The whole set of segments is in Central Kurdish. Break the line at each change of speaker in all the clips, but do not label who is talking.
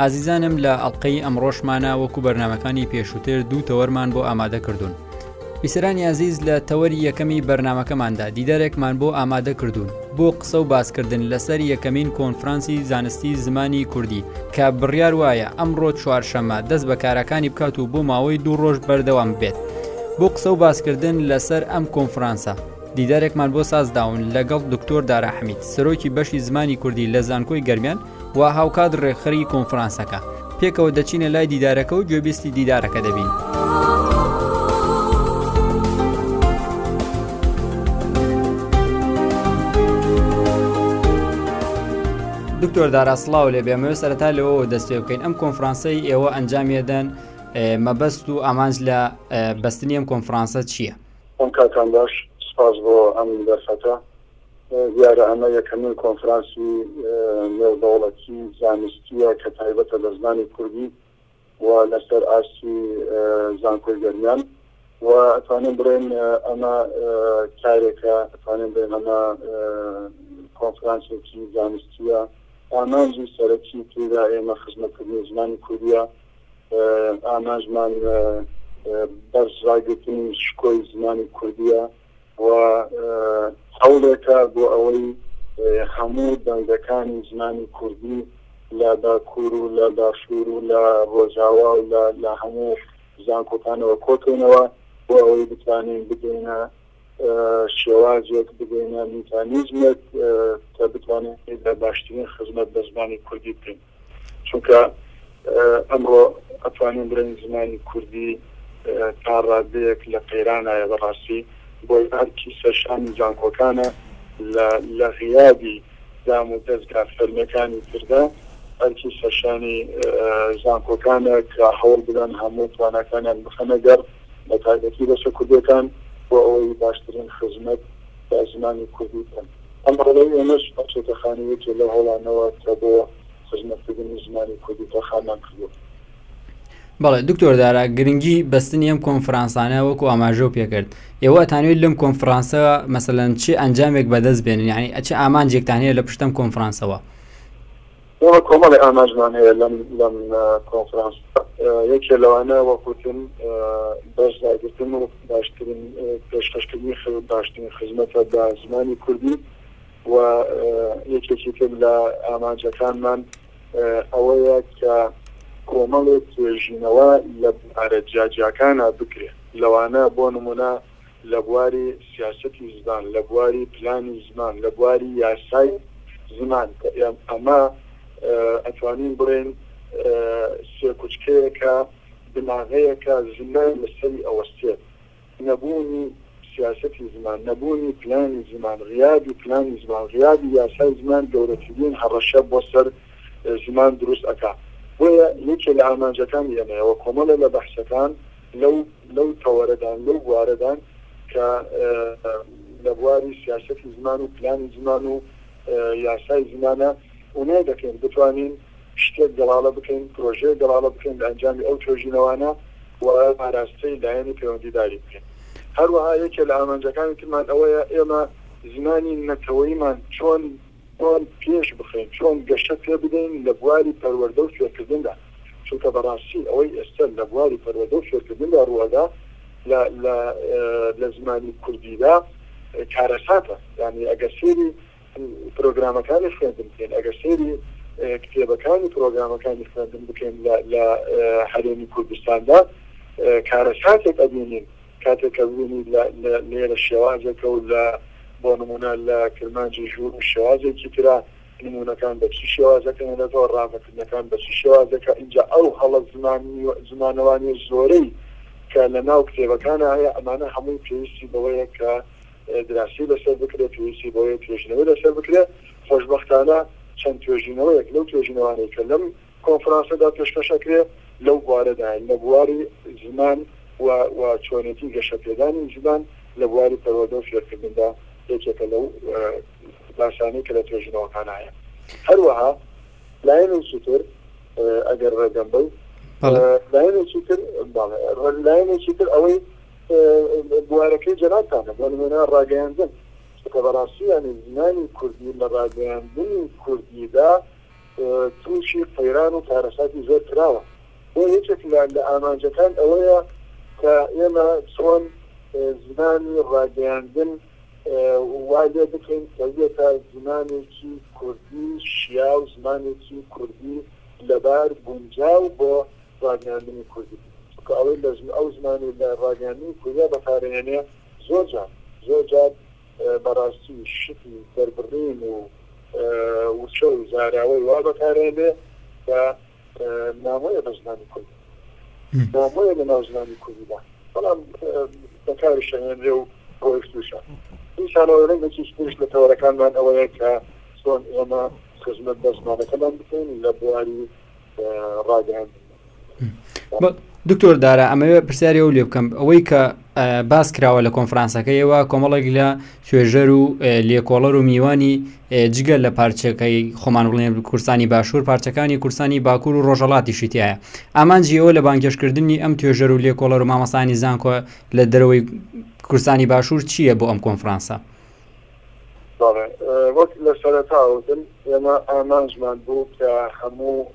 ئازیزانم لە ئەڵقەی ئەمڕۆشمانە وەکو بەرنمەکانی پێشووتر دوو تەوەرمان بۆ ئامادە کردوون بیسرانی عزیز لە تەوەری یەکەمی بەرنمەکەماندا دیدارێکمان بۆ ئامادە کردوون بۆ قسە و باسکردن لەسەر یەکەمین کۆنفرانسی زانستی زمانی کوردی کە بڕیار وایە ئەمڕۆ چوارشەمە دەست بە کارەکانی بکات و بۆ ماوەی دوو ڕۆژ بەردەوام بێت بۆ قسە و باسکردن لەسەر ئەم کۆنفرانسە دیدارێکمان بۆ سازداون لەگەڵ دکتۆر داراحمید سەرۆکی بەشی زمانی کوردی لە زانکۆی گەرمیان و هاوکات ڕێکخەری کۆنفرانسەکە پێکەوە دەچینە لای دیدارەکە و گوێبیستی دیدارەکە دەبین. دکتۆر داراسلااو لێ بێمەوە سەرتا لەوەوە دەست پێ بکەین ئەم کۆنفرانسەی ئێوە ئەنجامێدەن مەبەست و ئامانج لە بەستنی ئەم کۆنفرانسە چییە؟
ئەم کاتان باش سپاس بۆ ئەم دەرفەتە دیارە ئەمە یەکەمین کۆنفرانسی نێودەوڵەتی زانستییە کە تایبەتە بە زمانی کوردی و لەسەر ئاستی زانکۆی گەرمیان و ئەتوانین بڵێن ئەمە کارێکە ئەتوانین بڵێن ئەمە کۆنفرانسێکی زانستیە ئامانجی سەرەکی تێدا ئێمە خزمەتکردنی زمانی کوردیە ئامانجمان بەرزڕاگرتنی شکۆی زمانی کوردیە و هەوڵێکە بۆ ئەوەی هەموو دەنگەکانی زمانی کوردی لە باکوور و لە باشوور و لە ڕۆژاوا و لە هەموو زانکۆکانەوە کۆکەینەوە بۆ ئەوەی بتوانین بدەینە شێوازێک بدەینە میکانیزمێک کە بتوانین لە باشترین خزمەت بە زمانی کوردی بکەین. چونکە ئەمڕۆ ئەتوانین بڵێن زمانی کوردی تا ڕادەیەک لە قەیرانایە بەڕاستی بۆی ئەرکی سەرشانی زانکۆکانە لە لە غیابی دام و دەزگا فەرمیەکانی تردا ئەرکی سەرشانی زانکۆکانە کە هەوڵ بدەن هەموو تواناکانیان بخەنە گەڕ بە تایبەتی بەشە کوردیەکان بۆ ئەوەی باشترین خزمەت با زمانی کوردی بکەن. ئەم ڕۆڵەی ئێمەش ئەچێتە خانەی یەکێ لەو هەوڵانەوە کە بۆ خزمەتکردنی زمانی کوردی تەرخانمان کردووە.
بەڵێ دکتۆر دارا گرنگی بەستنی ئەم کۆنفرانسانە وەکو ئاماژە و پێکرد ئێوە ئەتانوێت لەم کۆنفرانسە مەسەلەن چی ئەنجامێک بەدەست بێنن یعنی ئەچ ئامانجێکتان هەیە لە پشتەم کۆنفرانسەوە
ئێمە کۆمەڵێ ئامانجمان هەیە لەم لەم کۆنفرانسە، یەکێ لەوانە وەکوتم بەش داگرتن و باشترین پێشکەشکردنی خزم باشترین خزمەتە بە زمانی کوردی و یەکێکی تر لە ئامانجەکانمان ئەوەیە کە کۆمەڵێ توێژینەوە لە بوارە جیاجیاکانا بکرێ لەوانە بۆ نمونە لە بواری سیاسەتی زمان، لە بواری پلانی زمان، لە بواری یاسای زمان کە ئەمە ئەتوانین بڵێین سێکوچکەیەکە، بناغەیەکە زمان لەسەری ئەوەستێت. نەبوونی سیاسەتی زمان، نەبوونی پلانی زمان، غیابی پلانی زمان، غیابی یاسای زمان گەورەترین هەڕەشە بۆ سەر زمان دروست ئەکا. بۆیە یەکێ لە ئامانجەکانی ئێمەیە و کۆمەڵێ لە بەحسەکان، لەو لەو تەوەرەدان، لەو بوارەدان کە لە بواری سیاسەتی زمان و پلانی زمان و یاسای زمانە ئونای دەکەین، بتوانین شتێک گەڵاڵە بکەین، پرۆژەیەک گەڵاڵە بکەین لە ئەنجامی ئەو توێژینەوانە و ئاراستەی لایەنی پەیوەندیداری بکەین. هەروەها یەکێ لە ئامانجەکانی ترمان ئەوەیە ئێمە زمانی نەتەوەیمان چۆن، خۆمان پێش بخەین، چۆن گەشە پێ بدەین لە بواری پەروەردە و فێرکردندا، چونکە بەڕاستی ئەوەی ئێستا لە بواری پەروەردە و فێرکردندا ڕووئەدا لە لە لە زمانی کوردیدا کارەساتە، یانی ئەگەر سەیری پرۆگرامەکانی خوێندن بکەین، ئەگەر سەیری کتێبەکانی پرۆگرامەکانی خوێندن بکەین لە لە هەرێمی کوردستاندا کارەساتێک ئەبینین، کاتێک کە ببینی لە لە لێرە شێوازێکە و لە بۆ نموونە لە کرمانجی ژوور و شێوازێکی ترە، نموونەکان بە چی شێواز دەکەنێتەوە، ڕاڤەکردنەکان بە چی شێوازێکە، ئینجا ئەو هەڵە زمانی و زمانەوانییە زۆرەی کە لە ناو کتێبەکانا هەیە، ئەمانە هەمووی پێویستی بەوەیە کە دراسەی لەسەر بکرێ، پێویستی بەوەیە توێژینەوەی لەسەر بکرێ. خۆشبەختانە چەند توێژینەوەیەک لەو توێژینەوانەی کە لەم کۆنفرانسەدا پێشکەش ئەکرێ لەو بوارەدا لە بواری زمان و و چۆنێتی گەشە پێدانی زمان لە بواری پەروەردە و فێرکردندا یەکێکە لەو باسانەی کە لە توێژینەوەکان هەیە هەروەها لایەنێکی تر ئەگەر ڕێگەم بەو لایەنێکی تر لایەنێکی تر ئەوەی بوارەکەی جەنابتانە بۆ نمونە ڕاگەیاندن کە بەڕاستی یانی زمانی کوردی لە ڕاگەیاندنی کوردیدا تووشی قەیران و کارەساتی زۆر کراوە، بۆیە یەکێک لە لە ئامانجەکان ئەوەیە کە ئێمە چۆن زمانی ڕاگەیاندن وا لێ بکەین کە ببێتە زمانێکی کوردی شیاو، زمانێکی کوردی لەبار، گونجاو بۆ ڕاگەیاندنی کوردی، چونکە ئەوەی لە ئەو زمانەی لە ڕاگەیاندنی کوردیدا بەکارئەهێنێ زۆر جار زۆر جار بەڕاستی شتی دەربڕین و وچە و زاراوەی وا بەکارئەهێنێ کە نامۆیە بە زمانی کوردی نامۆیە لە ناو زمانی کوردیدا بەڵام بەکاریش ئەهێنرێ و ڕۆیشتووشە دیسانەوە ڕەنگێکیش ترش لە تەوەرەکانمان ئەوەیە کە چۆن ئێمە خزمەت بە زمانەکەمان بکەین لە بواری ڕاگەیاندن
دکتۆر دارا ئەمەوێ پرسیاری ئەو لێ بکەم ئەوەی کە باس کراوە لە کۆنفرانسەکەیەوە کۆمەڵێک لە توێژەر و لێکۆڵەر و میوانی جگە لە پارچەکەی خۆمان بڵێن کورسانی باشوور پارچەکانی کورسانی باکوور و ڕۆژەڵاتی شتیایە ئامانجیەوە لە بانگێشکردنی ئەم توێژەر و لێکۆڵەر و مامەسانی زانکۆ لە دەرەوەی کورسانی باشوور چییە بۆ ئەم کۆنفرانسە؟
بەڵێ وەک لە سەرەتا وتم ئێمە ئامانجمان بوو کە هەموو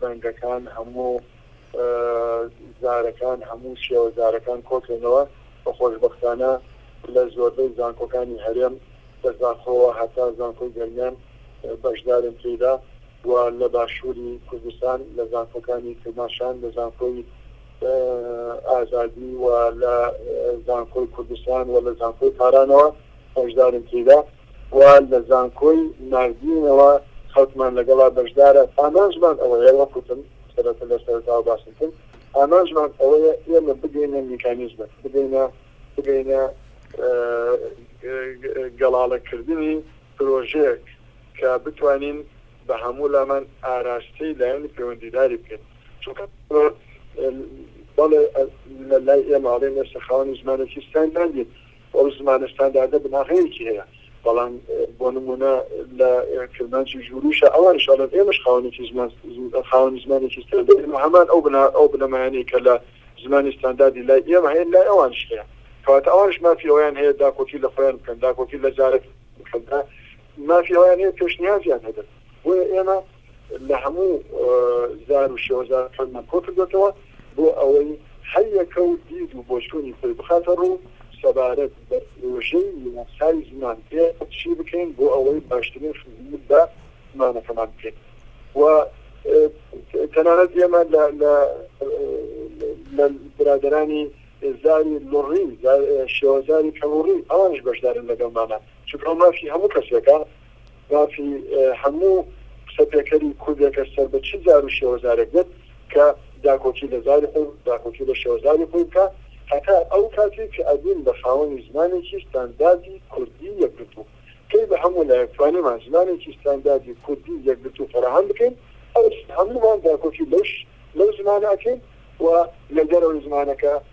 دەنگەکان هەموو زارەکان هەموو شێوەزارەکان کۆکرێنەوە و خۆشبەختانە لە زۆربەی زانکۆکانی هەرێم لە زاخۆوە هەتا زانکۆی گەرمیان بەشدارن تێیدا و لە باشووری کوردستان لە زانکۆکانی کرماشان لە زانکۆی ئازادی و لە زانکۆی کوردستان و لە زانکۆی تارانەوە بەشدارم تێیدا و لە زانکۆی ماردینەوە خەڵکمان لەگەڵا بەشدارە ئامانجمان ئەوەیە وەکوتم سەرەتا لە سەرەتاوە باسم کرد ئامانجمان ئەوەیە ئێمە بگەینە میکانیزمێک بگەینە بگەینە گەڵاڵەکردنی پرۆژەیەک کە بتوانین بە هەموو لامان ئاراستەی لایەنی پەیوەندیداری بکەین چونکە بەڵێ لە لای ئێمە ئەڵێن ئێستا خاوەنی زمانێکی ستانداندین ئەو زمانە ستانداردە بناغەیەکی هەیە بەڵام بۆ نموونە لە کرمانجی ژووروشە ئەوانیش ئەڵێن ئێمەش خاوەنێکی زمان خاوەنی زمانێکی ستانداردین و هەمان ئەو بنا ئەو بنەمایانەی کە لە زمانی ستانداردی لای ئێمە هەیە لای ئەوانیش هەیە کەواتە ئەوانیش مافی ئەوەیان هەیە داکۆکی لە خۆیان بکەن داکۆکی لە زارەکی بکەن مافی ئەوەیان هەیە پێشنیازیان هەبێت، بۆیە ئێمە لە هەموو زار و شێوەزارەکان خۆیمان کۆکردۆتەوە بۆ ئەوەی هەر یەکە و دید و بۆچوونی خۆی بخاتە ڕوو سەبارەت بە پرۆژەی یاسای زمان کێ چی بکەین بۆ ئەوەی باشترین خزمەت بە زمانەکەمان بکەین و تەنانەت ئێمە لە برادەرانی زاری لوڕی، شێوەزاری کەڵوڕی ئەوانیش بەشدارن لەگەڵمانە. چونکە ئەوە مافی هەموو کەسێکە، مافی هەموو قسەپێکەری کوردێکە سەر بە چ زار و شێوەزارێک بێت کە داکۆکی لە زاری خۆی، داکۆکی لە شێوەزاری خۆی بکا هەتا ئەو کاتەی کە ئەبین بە خاوەنی زمانێکی ستانداردی کوردی یەکگرتوو. کەی بە هەموو لایەک توانیمان زمانێکی ستانداردی کوردی یەکگرتوو فەراهەم بکەین، ئەوس هەموومان داکۆکی لەو زمانە ئەکەین و لە دەرەوەی زمانەکە،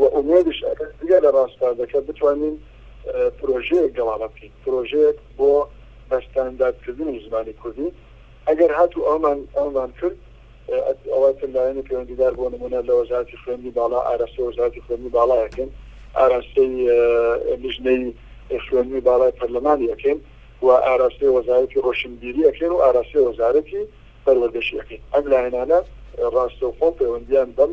و ئومێدش ئەکەن جگە لە ڕاسپاردەکە بتوانین پرۆژەیەک گەڵاڵە بکەین، پرۆژەیەک بۆ بە ستاندارد کردنی زمانی کوردی، ئەگەر هاتوو ئەوەمان ئەوەمان کرد ئەوا تر لایەنی پەیوەندیدار بۆ نموونە لە وەزارەتی خوێندنی باڵا ئاراستەی وەزارەتی خوێندنی باڵای ئەکەین، ئاراستەی لیژنەی خوێندنی باڵای پەرلەمانی ئەکەین و ئاراستەی وەزارەتی ڕۆشنبیری ئەکەین و ئاراستەی وەزارەتی پەروەردەشی ئەکەین، ئەم لایەنانە ڕاستەوخۆ پەیوەندییان بەم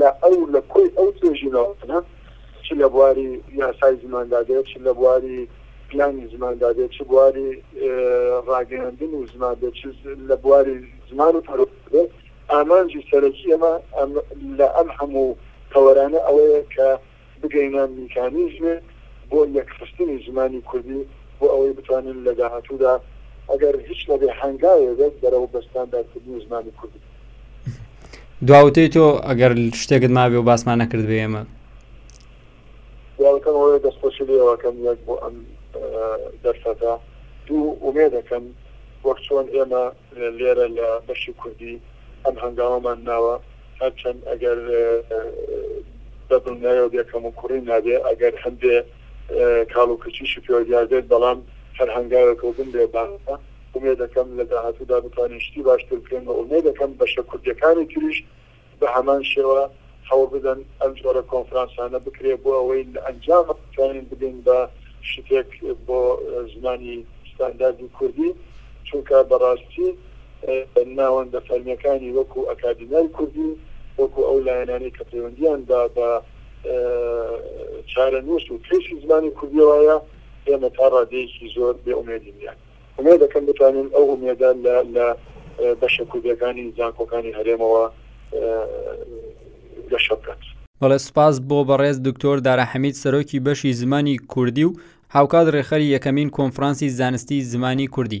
لە
ئەو لە کۆی ئەو توێژینەوانە چ لە بواری یاسای زماندا بێت، چ لە بواری پلانی زماندا بێت، چ بواری ڕاگەیاندنی زمان بێت، چ لە بواری زمان و پەروەردە بێت، ئامانجی سەرەکی ئێمە لە ئەم هەموو تەوەرانە ئەوەیە کە. بگەینە میکانیزمێک بۆ یەکخستنی زمانی کوردی بۆ ئەوەی بتوانین لە داهاتوودا ئەگەر هیچ نەبێ هەنگاوێ بێت بەرەو بە ستاندارد کردنی زمانی کوردی
دوا وتەی تۆ ئەگەر شتێکت مابێ و باسمان نەکرد بێ ئێمە
دواوتەم ئەوەیە دەستخۆشی لێوەکەم یەک بۆ ئەم دەرفەتە دوو ئومێ دەکەم وەک چۆن ئێمە لێرە لە بەشی کوردی ئەم هەنگاوەمان ناوە هەرچەند ئەگەر بەدڵنیایەوە بێ کەموکوڕی نابێ، ئەگەر هەندێ کاڵ و کچیشی پێوە دیار بێت، بەڵام هەر هەنگاوێکە و بمرێ باشە. ئومێدەکەم لە داهاتوودا بتوانین شتی باشتر بکەین و ئومێدەکەم بەشە کوردییەکانی تریش بە هەمان شێوە هەوڵ بدەن ئەم جۆرە کۆنفرانسانە بکرێ بۆ ئەوەی لە ئەنجاما بتوانین بگەین بە شتێک بۆ زمانی ستانداردی کوردی چونکە بە ڕاستی ناوەندە فەرمیەکانی وەکو ئەکادیمیای کوردی و وەکو ئەو لایەنانەی کە پەیوەندیان بە بە چارەنووس و کەیسی زمانی کوردیەوەیە ئێمە تا ڕادەیەکی زۆر بێ ئومێدین یان ئومێد دەکەم بتوانین ئەو ئومێدە لە لە بەشە کوردیەکانی زانکۆکانی هەرێمەوە گەشە بکات.
بەڵێ سوپاس بۆ بەڕێز دکتۆر دارا حەمید سەرۆکی بەشی زمانی کوردی و هاوکات ڕێکخەری یەکەمین کۆنفرانسی زانستی زمانی کوردی.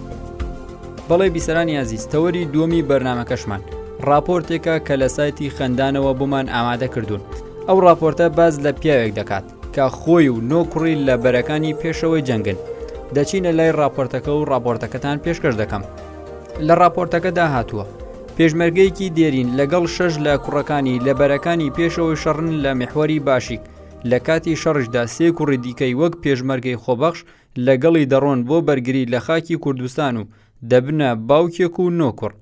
بەڵێ بیسەرانی ئازیز تەوەری دووەمی بەرنمەکەشمان راپۆرتێکە کە لە سایتی خەندانەوە بۆمان ئامادە کردوون ئەو راپۆرتە باز لە پیاوێک دەکات کە خۆی و نۆ کوڕی لە بەرەکانی پێشەوەی جەنگن دەچینە لای راپۆرتەکە و راپۆرتەکەتان پێشکەش دەکەم لە راپۆرتەکەدا هاتووە پێشمەرگەیەکی دێرین لەگەڵ شەش لە کوڕەکانی لە بەرەکانی پێشەوەی شەڕن لە محوەری باشیک لە کاتی شەڕشدا سێ کوڕی دیکەی وەک پێشمەرگەی خۆبەخش لەگەڵی دەڕۆن بۆ بەرگری لە خاکی کوردستان و دەبنە باوکێک و نۆ کوڕ.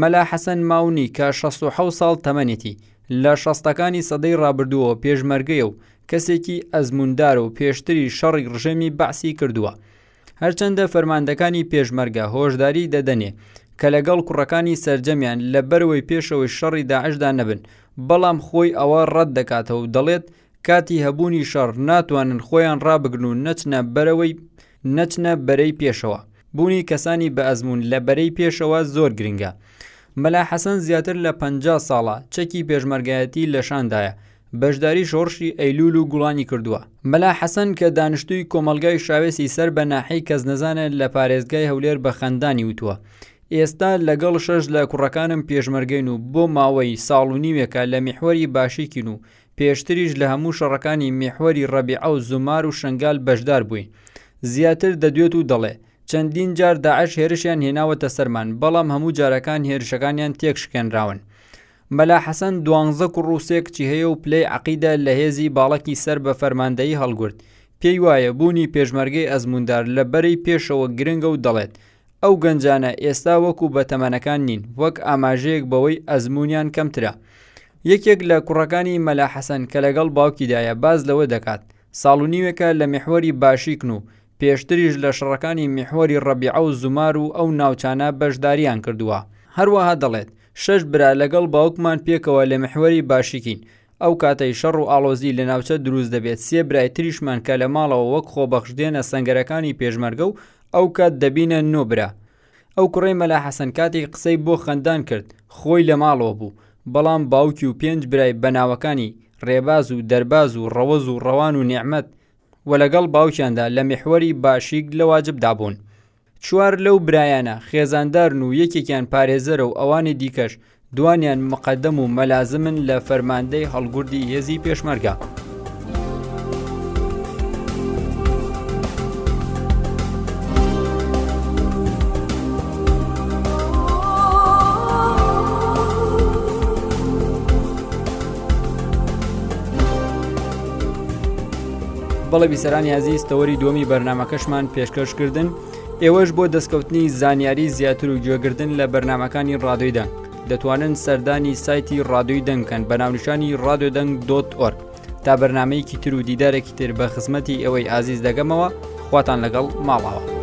مەلا حەسەن ماونی کە شەست و حەوت ساڵ تەمەنێتی، لە شەستەکانی سەدەی ڕابردووەوە پێشمەرگەیە و کەسێکی ئەزمووندارە و پێشتری شەڕی ڕژێمی بەعسی کردووە. هەرچەندە فەرماندەکانی پێشمەرگە هۆشداریی دەدەنێ کە لەگەڵ کوڕەکانی سەرجەمیان لە بەرەوەی پێشەوەی شەڕی داعشدا نەبن، بەڵام خۆی ئەوە ڕەت دەکاتەوە و دەڵێت کاتی هەبوونی شەڕ ناتوانن خۆیان ڕابگرن و نەچنە بەرەوەی نەچنە بەرەی پێشەوە بوونی کەسانی بە ئەزمون لە بەرەی پێشەوە زۆر گرنگە مەلا حەسەن زیاتر لە پ ساڵە چەکی پێشمەرگایەتی لە شاندایە بەشداری شۆڕشی ئەیلول و گوڵانی کردووە مەلا حەسەن کە دانیشتووی کۆمەڵگای شاوێسی سەر بە ناحیەی کەسنەزانە لە پارێزگای هەولێر بە خەندانی وتووە ئێستا لەگەڵ شەش لە کوڕەکانم پێشمەرگەین و بۆ ماوەی ساڵ و نیوێکە لە میحوەری باشیکین و پێشتریش لە هەموو شەڕەکانی میحوەری ڕەبیعە و زومار و شنگال بەشدار بووین. زیاتر دەدوێت و دەڵێ، چەندین جار داعش هێرشیان هێناوەتە سەرمان، بەڵام هەموو جارەکان هێرشەکانیان تێکشکێنراون. مەلا حەسەن دوانزە کوڕ و سێ کچی هەیە و پلەی عەقیدە لە هێزی باڵەکی سەر بە فەرماندەیی هەڵگورد. پێی وایە بوونی پێشمەرگەی ئەزمووندار لە بەرەی پێشەوە گرنگە و دەڵێت، ئەو گەنجانە ئێستا وەکو بەتەمەنەکان نین، وەک ئاماژەیەک بەوەی ئەزموونیان کەمترە. یەکێک لە کوڕەکانی مەلا حەسەن کە لەگەڵ باوکیدایە باس لەوە دەکات، ساڵ و نیوێکە لە میحوەری باشیکن و پێشتریش لە شەڕەکانی میحوەری ڕەبیعە و زومار و ئەو ناوچانە بەشدارییان کردووە. هەروەها دەڵێت، شەش برا لەگەڵ باوکمان پێکەوە لە میحوەری باشیکین، ئەو کاتەی شەڕ و ئاڵۆزی لە ناوچە دروست دەبێت سێ برای تریشمان کە لە ماڵەوە وەک خۆبەخش دێنە سەنگەرەکانی پێشمەرگە و ئەوکات دەبینە نۆ برا. ئەو کوڕەی مەلا حەسەن کاتێک قسەی بۆ خەندان کرد خۆی لە ماڵەوە بوو، بەڵام باوکی و پێنج برای بە ناوەکانی، ڕێباز و دەرباز و ڕەوەز و ڕەوان و نێعمەت، و لەگەڵ باوکیاندا لە میحوەری باشیک لە واجبدا بوون. چوار لەو برایانە خێزاندارن و یەکێکیان پارێزەرە و ئەوانی دیکەش دوانیان مقەدەم و مەلازمن لە فەرماندەی هەڵگوردی هێزی پێشمەرگە. بەڵێ بیسەرانی ئازیز تەوەری دووەمی بەرنمەکەشمان پێشکەشکردن ئێوەش بۆ دەستکەوتنی زانیاری زیاتر و گوێگرتن لە بەرنمەکانی ڕادوی دەنگ دەتوانن سەردانی سایتی ڕادوی دەنگکەن بە ناونیشانی ڕادو دەنگ دۆت ئۆر تا بەرنمەیەکی تر و دیدارێکی تر بە خزمەتی ئەوەی ئازیز دەگەمەوە خواتان لەگەڵ ماڵەوە.